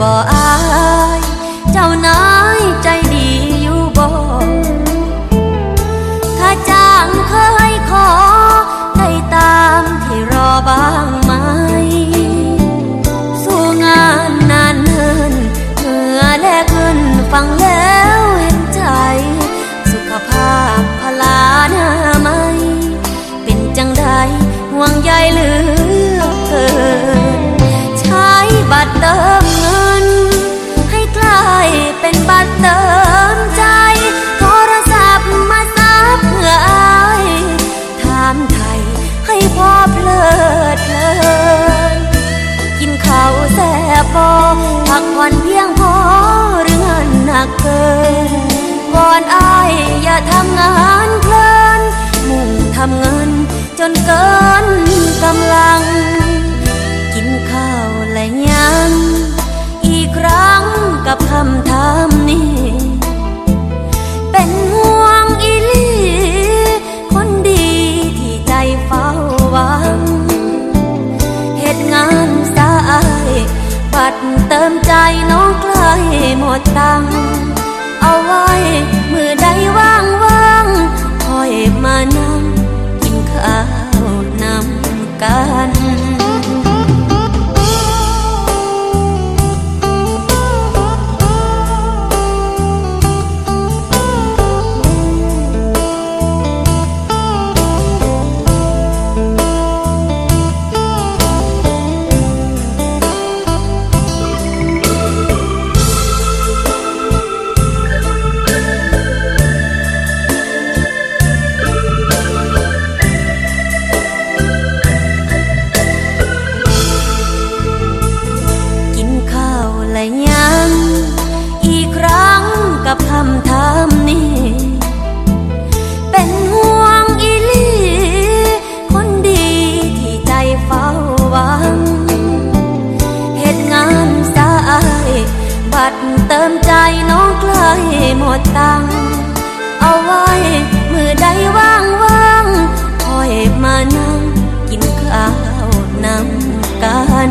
บ่อาย เจ้านายใจดีอยู่บ่ถ้าจ้างเคยขอ ได้ตามที่รอบ้างไหม สู้งานนานเนินเมื่อแลกเงินฟังแล้วเห็นใจ สุขภาพพลาหน้าไม่ เป็นจังใดห่วงใยหรือ พักผ่อนเพียงพอหรือเงินหนักเกิน ก่อนอายอย่าทำงานเพลิน มุ่งทำเงินจนเกิน เติมใจน้องใกล้หมดตัง เอาไว้มือใดว่างว่างคอยมานั่งกินข้าวนำกัน หมดตังเอาไว้มือใดว่างว่างๆคอยมานั่งกินข้าวนำกัน